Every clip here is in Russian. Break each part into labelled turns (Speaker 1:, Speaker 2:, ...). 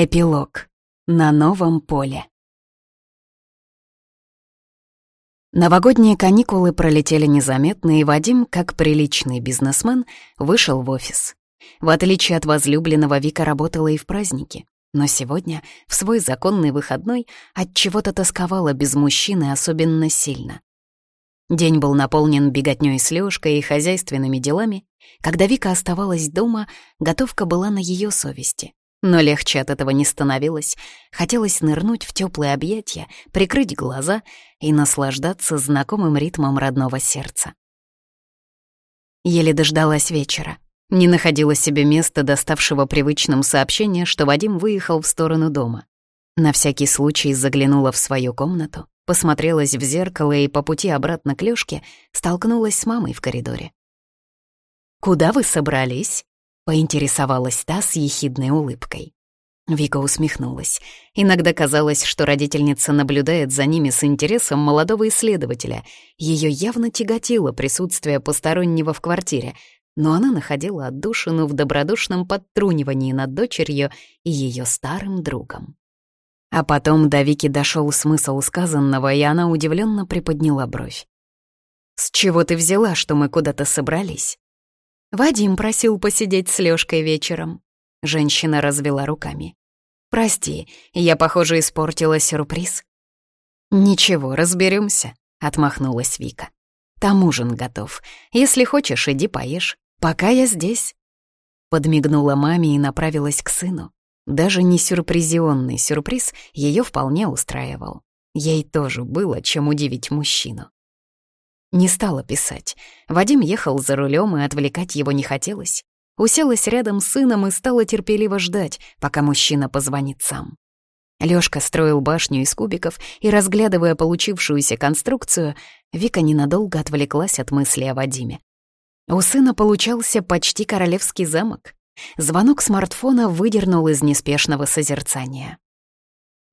Speaker 1: Эпилог. На новом поле. Новогодние каникулы пролетели незаметно, и Вадим, как приличный бизнесмен, вышел в офис. В отличие от возлюбленного, Вика работала и в праздники. Но сегодня, в свой законный выходной, от чего то тосковала без мужчины особенно сильно. День был наполнен беготнёй с Лёшкой и хозяйственными делами. Когда Вика оставалась дома, готовка была на ее совести. Но легче от этого не становилось. Хотелось нырнуть в теплые объятия, прикрыть глаза и наслаждаться знакомым ритмом родного сердца. Еле дождалась вечера. Не находила себе места, доставшего привычным сообщения, что Вадим выехал в сторону дома. На всякий случай заглянула в свою комнату, посмотрелась в зеркало и по пути обратно к Лёшке столкнулась с мамой в коридоре. «Куда вы собрались?» Поинтересовалась та с ехидной улыбкой. Вика усмехнулась. Иногда казалось, что родительница наблюдает за ними с интересом молодого исследователя. Ее явно тяготило присутствие постороннего в квартире, но она находила отдушину в добродушном подтрунивании над дочерью и ее старым другом. А потом до Вики дошел смысл сказанного, и она удивленно приподняла бровь. «С чего ты взяла, что мы куда-то собрались?» Вадим просил посидеть с Лёшкой вечером. Женщина развела руками. «Прости, я, похоже, испортила сюрприз». «Ничего, разберемся, отмахнулась Вика. «Там ужин готов. Если хочешь, иди поешь. Пока я здесь». Подмигнула маме и направилась к сыну. Даже не сюрпризионный сюрприз ее вполне устраивал. Ей тоже было чем удивить мужчину. Не стала писать. Вадим ехал за рулем, и отвлекать его не хотелось. Уселась рядом с сыном и стала терпеливо ждать, пока мужчина позвонит сам. Лёшка строил башню из кубиков, и, разглядывая получившуюся конструкцию, Вика ненадолго отвлеклась от мысли о Вадиме. У сына получался почти королевский замок. Звонок смартфона выдернул из неспешного созерцания.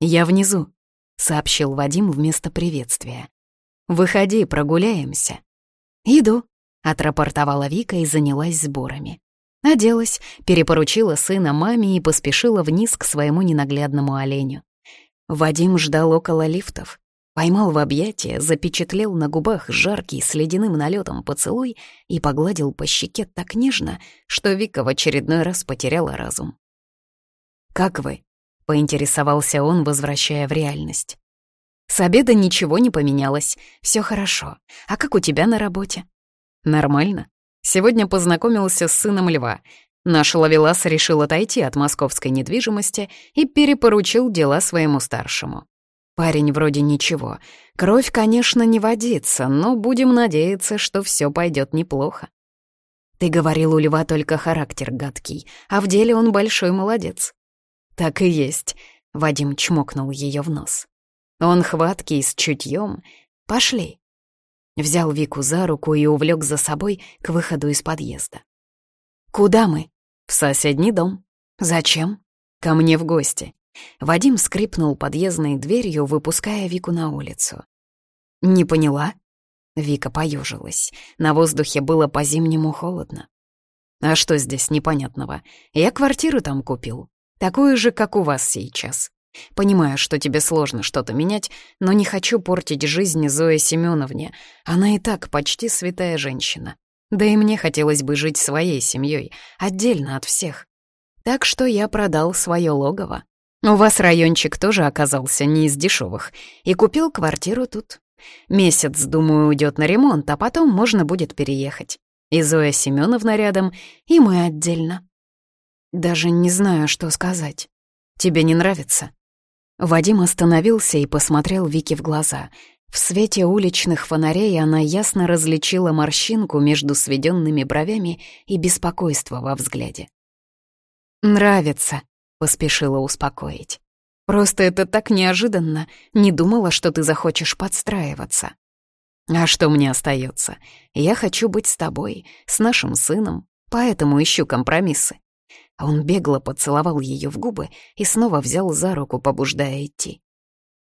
Speaker 1: «Я внизу», — сообщил Вадим вместо приветствия. Выходи, прогуляемся». «Иду», — отрапортовала Вика и занялась сборами. Оделась, перепоручила сына маме и поспешила вниз к своему ненаглядному оленю. Вадим ждал около лифтов. Поймал в объятия, запечатлел на губах жаркий с ледяным налетом поцелуй и погладил по щеке так нежно, что Вика в очередной раз потеряла разум. «Как вы?» — поинтересовался он, возвращая в реальность. С обеда ничего не поменялось, все хорошо. А как у тебя на работе? Нормально. Сегодня познакомился с сыном Льва. Наш ловелас решил отойти от московской недвижимости и перепоручил дела своему старшему. Парень вроде ничего. Кровь, конечно, не водится, но будем надеяться, что все пойдет неплохо. Ты говорил, у Льва только характер гадкий, а в деле он большой молодец. Так и есть. Вадим чмокнул ее в нос. Он хваткий, с чутьем. Пошли. Взял Вику за руку и увлек за собой к выходу из подъезда. «Куда мы?» «В соседний дом». «Зачем?» «Ко мне в гости». Вадим скрипнул подъездной дверью, выпуская Вику на улицу. «Не поняла?» Вика поежилась. На воздухе было по-зимнему холодно. «А что здесь непонятного? Я квартиру там купил. Такую же, как у вас сейчас. Понимаю, что тебе сложно что-то менять, но не хочу портить жизнь Зое Семеновне. Она и так почти святая женщина. Да и мне хотелось бы жить своей семьей, отдельно от всех. Так что я продал свое логово. У вас райончик тоже оказался не из дешевых, и купил квартиру тут. Месяц, думаю, уйдет на ремонт, а потом можно будет переехать. И Зоя Семеновна рядом, и мы отдельно. Даже не знаю, что сказать. Тебе не нравится? Вадим остановился и посмотрел Вике в глаза. В свете уличных фонарей она ясно различила морщинку между сведенными бровями и беспокойство во взгляде. «Нравится», — поспешила успокоить. «Просто это так неожиданно. Не думала, что ты захочешь подстраиваться». «А что мне остается? Я хочу быть с тобой, с нашим сыном, поэтому ищу компромиссы. А он бегло поцеловал ее в губы и снова взял за руку, побуждая идти.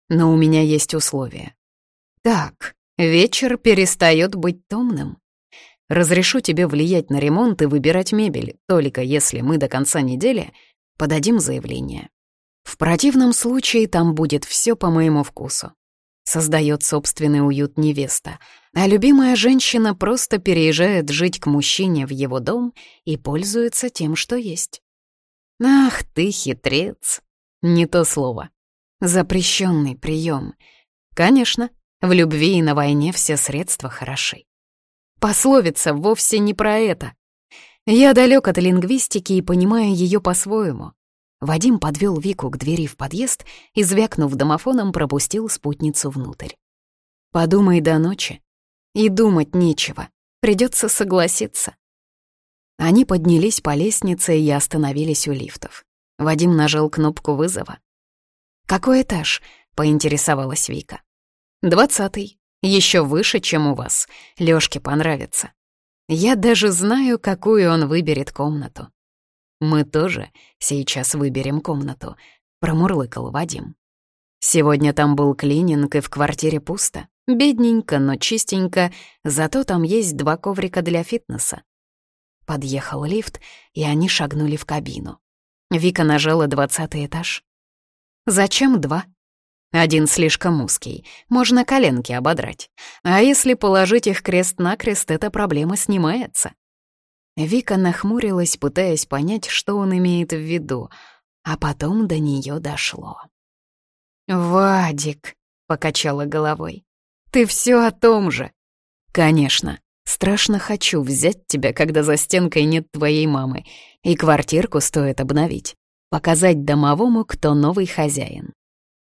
Speaker 1: Но у меня есть условия. Так, вечер перестает быть томным. Разрешу тебе влиять на ремонт и выбирать мебель, только если мы до конца недели подадим заявление. В противном случае там будет все по моему вкусу. Создает собственный уют невеста, а любимая женщина просто переезжает жить к мужчине в его дом и пользуется тем, что есть. Ах ты хитрец! Не то слово. Запрещенный прием. Конечно, в любви и на войне все средства хороши. Пословица вовсе не про это. Я далек от лингвистики и понимаю ее по-своему. Вадим подвел Вику к двери в подъезд и, звякнув домофоном, пропустил спутницу внутрь. «Подумай до ночи. И думать нечего. Придется согласиться». Они поднялись по лестнице и остановились у лифтов. Вадим нажал кнопку вызова. «Какой этаж?» — поинтересовалась Вика. «Двадцатый. Еще выше, чем у вас. Лёшке понравится. Я даже знаю, какую он выберет комнату. Мы тоже сейчас выберем комнату, промурлыкал Вадим. Сегодня там был клининг, и в квартире пусто. Бедненько, но чистенько, зато там есть два коврика для фитнеса. Подъехал лифт, и они шагнули в кабину. Вика нажала двадцатый этаж. «Зачем два?» Один слишком узкий, можно коленки ободрать. А если положить их крест-накрест, эта проблема снимается. Вика нахмурилась, пытаясь понять, что он имеет в виду, а потом до нее дошло. «Вадик», — покачала головой, — «ты все о том же». «Конечно, страшно хочу взять тебя, когда за стенкой нет твоей мамы, и квартирку стоит обновить, показать домовому, кто новый хозяин».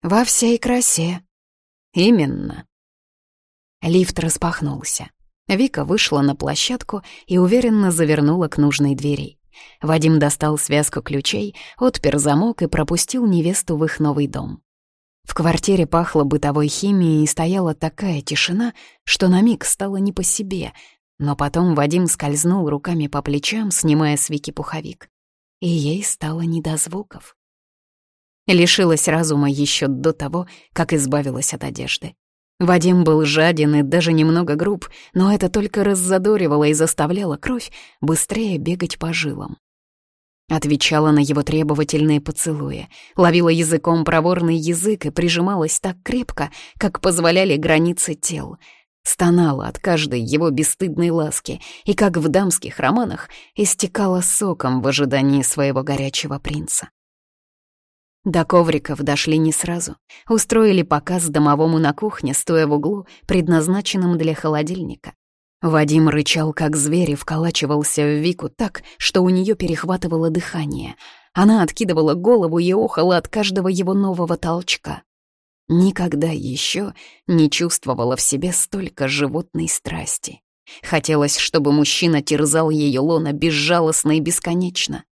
Speaker 1: Во всей красе. Именно. Лифт распахнулся. Вика вышла на площадку и уверенно завернула к нужной двери. Вадим достал связку ключей, отпер замок и пропустил невесту в их новый дом. В квартире пахло бытовой химией и стояла такая тишина, что на миг стало не по себе, но потом Вадим скользнул руками по плечам, снимая с Вики пуховик. И ей стало не до звуков. Лишилась разума еще до того, как избавилась от одежды. Вадим был жаден и даже немного груб, но это только раззадоривало и заставляло кровь быстрее бегать по жилам. Отвечала на его требовательные поцелуи, ловила языком проворный язык и прижималась так крепко, как позволяли границы тел. Стонала от каждой его бесстыдной ласки и, как в дамских романах, истекала соком в ожидании своего горячего принца. До ковриков дошли не сразу. Устроили показ домовому на кухне, стоя в углу, предназначенном для холодильника. Вадим рычал, как зверь, и вколачивался в Вику так, что у нее перехватывало дыхание. Она откидывала голову и охала от каждого его нового толчка. Никогда еще не чувствовала в себе столько животной страсти. Хотелось, чтобы мужчина терзал ее лона безжалостно и бесконечно.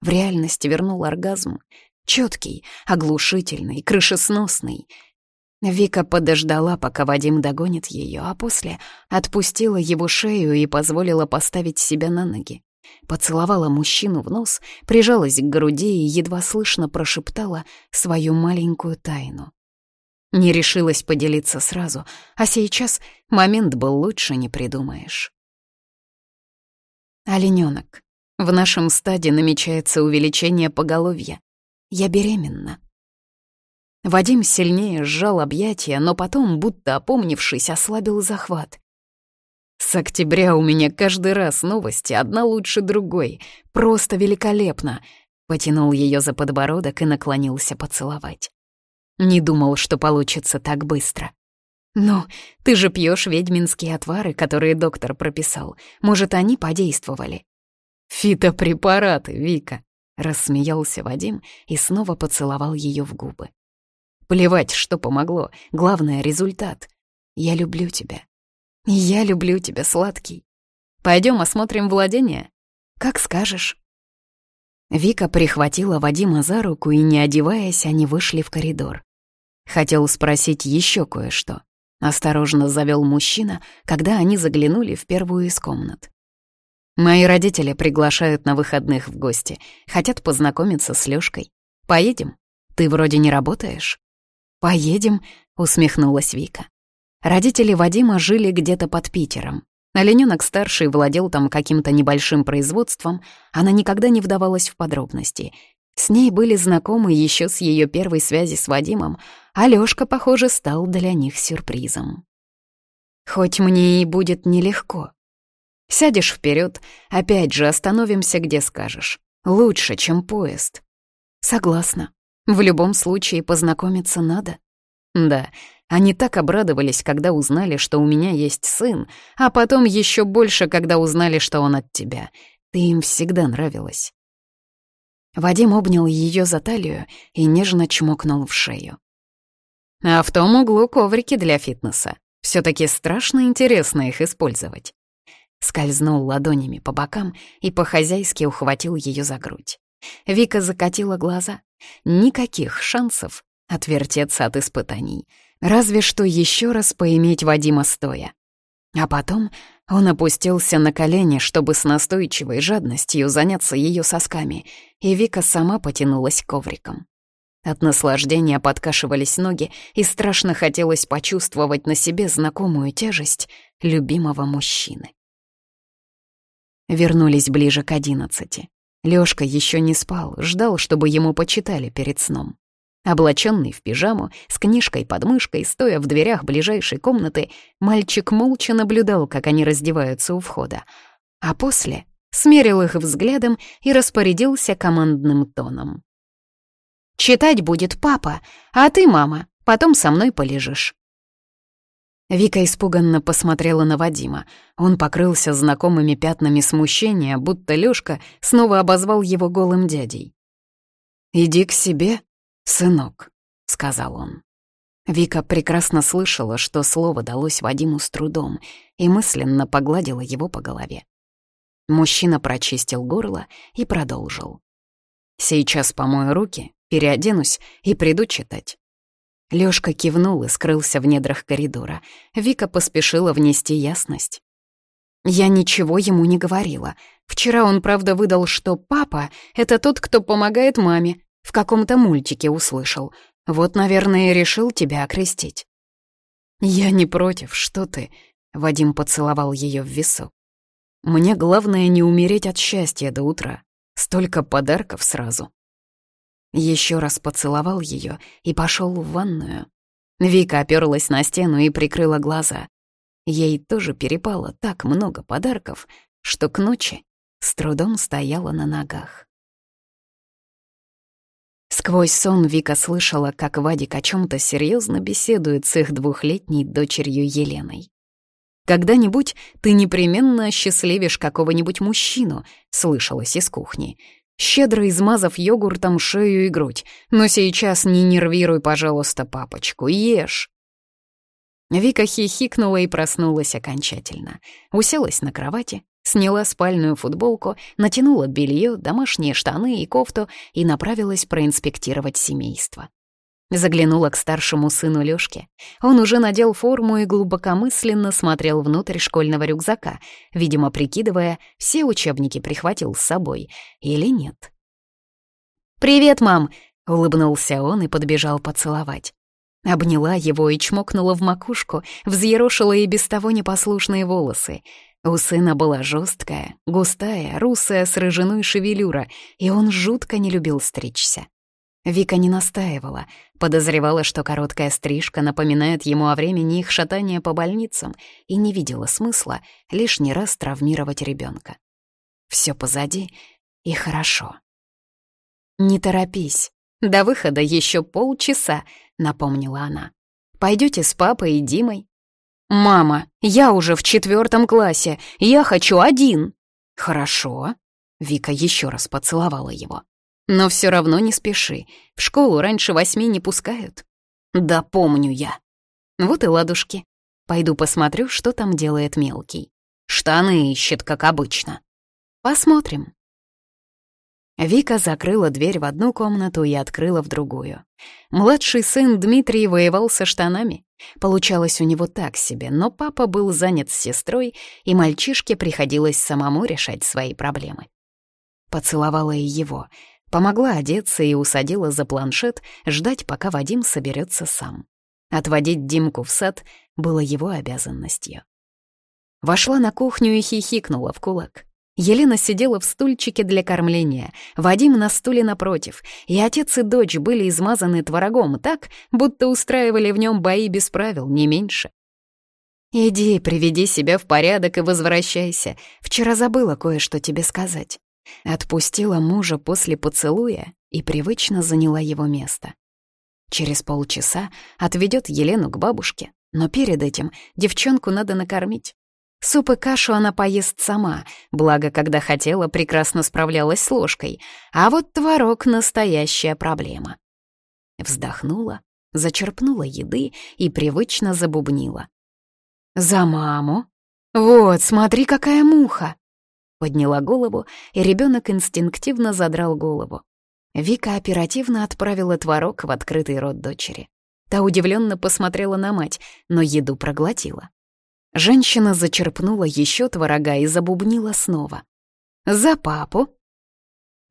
Speaker 1: В реальность вернул оргазм, Четкий, оглушительный, крышесносный. Вика подождала, пока Вадим догонит ее, а после отпустила его шею и позволила поставить себя на ноги. Поцеловала мужчину в нос, прижалась к груди и едва слышно прошептала свою маленькую тайну. Не решилась поделиться сразу, а сейчас момент был лучше не придумаешь. Оленёнок. В нашем стаде намечается увеличение поголовья. Я беременна». Вадим сильнее сжал объятия, но потом, будто опомнившись, ослабил захват. «С октября у меня каждый раз новости, одна лучше другой. Просто великолепно!» Потянул ее за подбородок и наклонился поцеловать. Не думал, что получится так быстро. «Ну, ты же пьешь ведьминские отвары, которые доктор прописал. Может, они подействовали?» «Фитопрепараты, Вика», Рассмеялся Вадим и снова поцеловал ее в губы. Плевать, что помогло, главное — результат. Я люблю тебя. Я люблю тебя, сладкий. Пойдем осмотрим владение? Как скажешь. Вика прихватила Вадима за руку, и, не одеваясь, они вышли в коридор. Хотел спросить еще кое-что. Осторожно завел мужчина, когда они заглянули в первую из комнат. Мои родители приглашают на выходных в гости. Хотят познакомиться с Лёшкой. Поедем? Ты вроде не работаешь?» «Поедем», — усмехнулась Вика. Родители Вадима жили где-то под Питером. Оленёнок-старший владел там каким-то небольшим производством, она никогда не вдавалась в подробности. С ней были знакомы еще с ее первой связи с Вадимом, а Лёшка, похоже, стал для них сюрпризом. Хоть мне и будет нелегко. Сядешь вперед, опять же остановимся, где скажешь. Лучше, чем поезд. Согласна. В любом случае познакомиться надо. Да, они так обрадовались, когда узнали, что у меня есть сын, а потом еще больше, когда узнали, что он от тебя. Ты им всегда нравилась. Вадим обнял ее за талию и нежно чмокнул в шею. А в том углу коврики для фитнеса. все таки страшно интересно их использовать. Скользнул ладонями по бокам и по-хозяйски ухватил ее за грудь. Вика закатила глаза. Никаких шансов отвертеться от испытаний. Разве что еще раз поиметь Вадима стоя. А потом он опустился на колени, чтобы с настойчивой жадностью заняться ее сосками, и Вика сама потянулась ковриком. От наслаждения подкашивались ноги, и страшно хотелось почувствовать на себе знакомую тяжесть любимого мужчины. Вернулись ближе к одиннадцати. Лёшка еще не спал, ждал, чтобы ему почитали перед сном. Облаченный в пижаму, с книжкой под мышкой, стоя в дверях ближайшей комнаты, мальчик молча наблюдал, как они раздеваются у входа. А после смерил их взглядом и распорядился командным тоном. «Читать будет папа, а ты, мама, потом со мной полежишь». Вика испуганно посмотрела на Вадима. Он покрылся знакомыми пятнами смущения, будто Лёшка снова обозвал его голым дядей. «Иди к себе», «Сынок», — сказал он. Вика прекрасно слышала, что слово далось Вадиму с трудом, и мысленно погладила его по голове. Мужчина прочистил горло и продолжил. «Сейчас помою руки, переоденусь и приду читать». Лёшка кивнул и скрылся в недрах коридора. Вика поспешила внести ясность. Я ничего ему не говорила. Вчера он, правда, выдал, что папа — это тот, кто помогает маме, в каком-то мультике услышал. Вот, наверное, и решил тебя окрестить». «Я не против, что ты?» — Вадим поцеловал ее в висок. «Мне главное не умереть от счастья до утра. Столько подарков сразу». Еще раз поцеловал ее и пошел в ванную. Вика оперлась на стену и прикрыла глаза. Ей тоже перепало так много подарков, что к ночи с трудом стояла на ногах. Сквозь сон Вика слышала, как Вадик о чем то серьезно беседует с их двухлетней дочерью Еленой. «Когда-нибудь ты непременно осчастливишь какого-нибудь мужчину», — слышалось из кухни, щедро измазав йогуртом шею и грудь. «Но сейчас не нервируй, пожалуйста, папочку, ешь». Вика хихикнула и проснулась окончательно. Уселась на кровати, Сняла спальную футболку, натянула белье, домашние штаны и кофту и направилась проинспектировать семейство. Заглянула к старшему сыну Лёшке. Он уже надел форму и глубокомысленно смотрел внутрь школьного рюкзака, видимо, прикидывая, все учебники прихватил с собой или нет. «Привет, мам!» — улыбнулся он и подбежал поцеловать. Обняла его и чмокнула в макушку, взъерошила и без того непослушные волосы — у сына была жесткая, густая, русая с рыжиной шевелюра, и он жутко не любил стричься. Вика не настаивала, подозревала, что короткая стрижка напоминает ему о времени их шатания по больницам, и не видела смысла лишний раз травмировать ребенка. Все позади и хорошо. «Не торопись, до выхода еще полчаса», — напомнила она. Пойдете с папой и Димой, «Мама, я уже в четвертом классе, я хочу один!» «Хорошо». Вика еще раз поцеловала его. «Но все равно не спеши. В школу раньше восьми не пускают». «Да помню я». «Вот и ладушки. Пойду посмотрю, что там делает мелкий. Штаны ищет, как обычно. Посмотрим». Вика закрыла дверь в одну комнату и открыла в другую. Младший сын Дмитрий воевал со штанами. Получалось у него так себе, но папа был занят с сестрой, и мальчишке приходилось самому решать свои проблемы. Поцеловала и его, помогла одеться и усадила за планшет ждать, пока Вадим соберется сам. Отводить Димку в сад было его обязанностью. Вошла на кухню и хихикнула в кулак. Елена сидела в стульчике для кормления, Вадим на стуле напротив, и отец и дочь были измазаны творогом так, будто устраивали в нем бои без правил, не меньше. «Иди, приведи себя в порядок и возвращайся. Вчера забыла кое-что тебе сказать». Отпустила мужа после поцелуя и привычно заняла его место. Через полчаса отведет Елену к бабушке, но перед этим девчонку надо накормить. Суп и кашу она поест сама, благо, когда хотела, прекрасно справлялась с ложкой. А вот творог — настоящая проблема. Вздохнула, зачерпнула еды и привычно забубнила. «За маму! Вот, смотри, какая муха!» Подняла голову, и ребенок инстинктивно задрал голову. Вика оперативно отправила творог в открытый рот дочери. Та удивленно посмотрела на мать, но еду проглотила. Женщина зачерпнула еще творога и забубнила снова. «За папу!»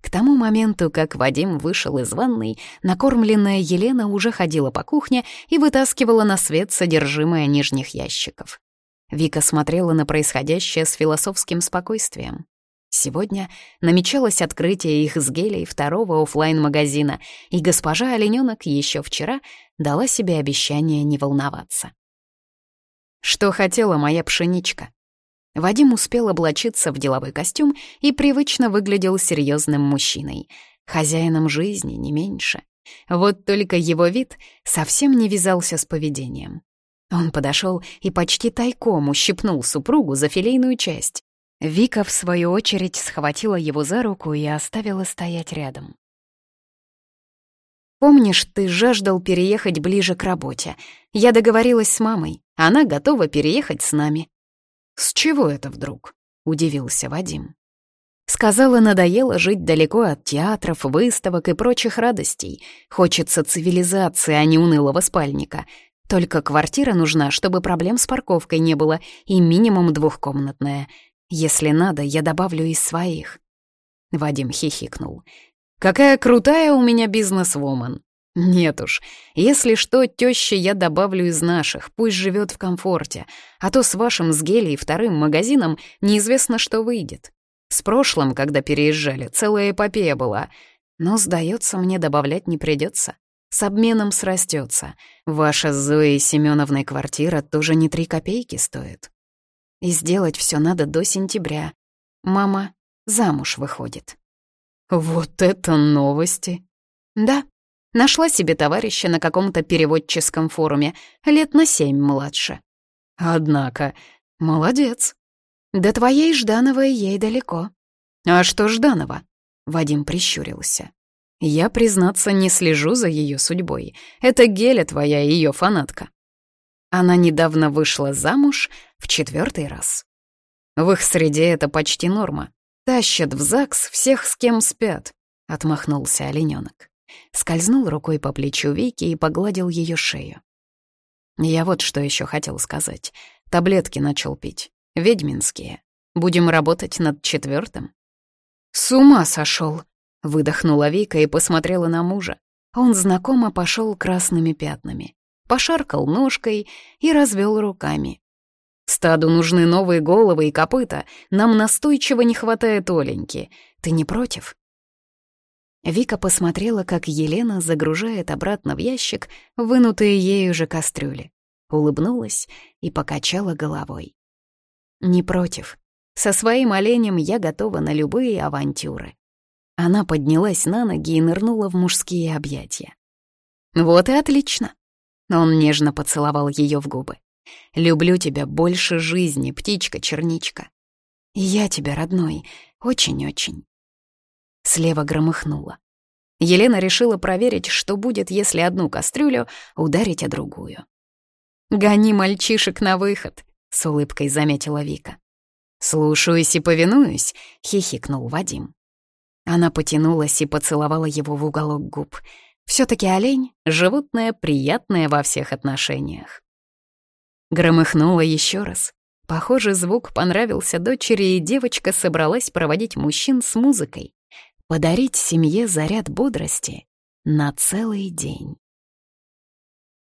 Speaker 1: К тому моменту, как Вадим вышел из ванной, накормленная Елена уже ходила по кухне и вытаскивала на свет содержимое нижних ящиков. Вика смотрела на происходящее с философским спокойствием. Сегодня намечалось открытие их с Гелей второго офлайн магазина и госпожа Оленёнок еще вчера дала себе обещание не волноваться. Что хотела моя пшеничка? Вадим успел облачиться в деловой костюм и привычно выглядел серьезным мужчиной, хозяином жизни не меньше. Вот только его вид совсем не вязался с поведением. Он подошел и почти тайком ущипнул супругу за филейную часть. Вика, в свою очередь, схватила его за руку и оставила стоять рядом. «Помнишь, ты жаждал переехать ближе к работе? Я договорилась с мамой. Она готова переехать с нами». «С чего это вдруг?» — удивился Вадим. Сказала, надоело жить далеко от театров, выставок и прочих радостей. Хочется цивилизации, а не унылого спальника. Только квартира нужна, чтобы проблем с парковкой не было, и минимум двухкомнатная. Если надо, я добавлю из своих. Вадим хихикнул. Какая крутая у меня бизнес-вумен. Нет уж, если что, тёще я добавлю из наших, пусть живет в комфорте, а то с вашим с Гелей вторым магазином неизвестно, что выйдет. С прошлым, когда переезжали, целая эпопея была, но, сдается мне, добавлять не придется. С обменом срастется. Ваша с Зоей Семеновной квартира тоже не три копейки стоит. И сделать все надо до сентября. Мама замуж выходит. Вот это новости! Да, нашла себе товарища на каком-то переводческом форуме, лет на семь младше. Однако, молодец. До твоей Ждановой ей далеко. А что Жданова? Вадим прищурился. Я, признаться, не слежу за ее судьбой. Это Геля твоя ее фанатка. Она недавно вышла замуж в четвертый раз. В их среде это почти норма. Тащат в ЗАГС всех, с кем спят», — отмахнулся оленёнок. Скользнул рукой по плечу Вики и погладил ее шею. Я вот что еще хотел сказать. Таблетки начал пить. Ведьминские. Будем работать над четвертым. «С ума сошел! Выдохнула Вика и посмотрела на мужа. Он знакомо пошел красными пятнами, пошаркал ножкой и развел руками. Стаду нужны новые головы и копыта. Нам настойчиво не хватает Оленьки. Ты не против?» Вика посмотрела, как Елена загружает обратно в ящик вынутые ею же кастрюли. Улыбнулась и покачала головой. «Не против. Со своим оленем я готова на любые авантюры». Она поднялась на ноги и нырнула в мужские объятия. «Вот и отлично!» Он нежно поцеловал ее в губы. Люблю тебя больше жизни, птичка-черничка. И я тебя, родной, очень-очень. Слева громыхнуло. Елена решила проверить, что будет, если одну кастрюлю ударить о другую. «Гони мальчишек на выход», — с улыбкой заметила Вика. «Слушаюсь и повинуюсь», — хихикнул Вадим. Она потянулась и поцеловала его в уголок губ. все таки олень — животное приятное во всех отношениях. Громыхнуло еще раз. Похоже, звук понравился дочери, и девочка собралась проводить мужчин с музыкой. Подарить семье заряд бодрости на целый день.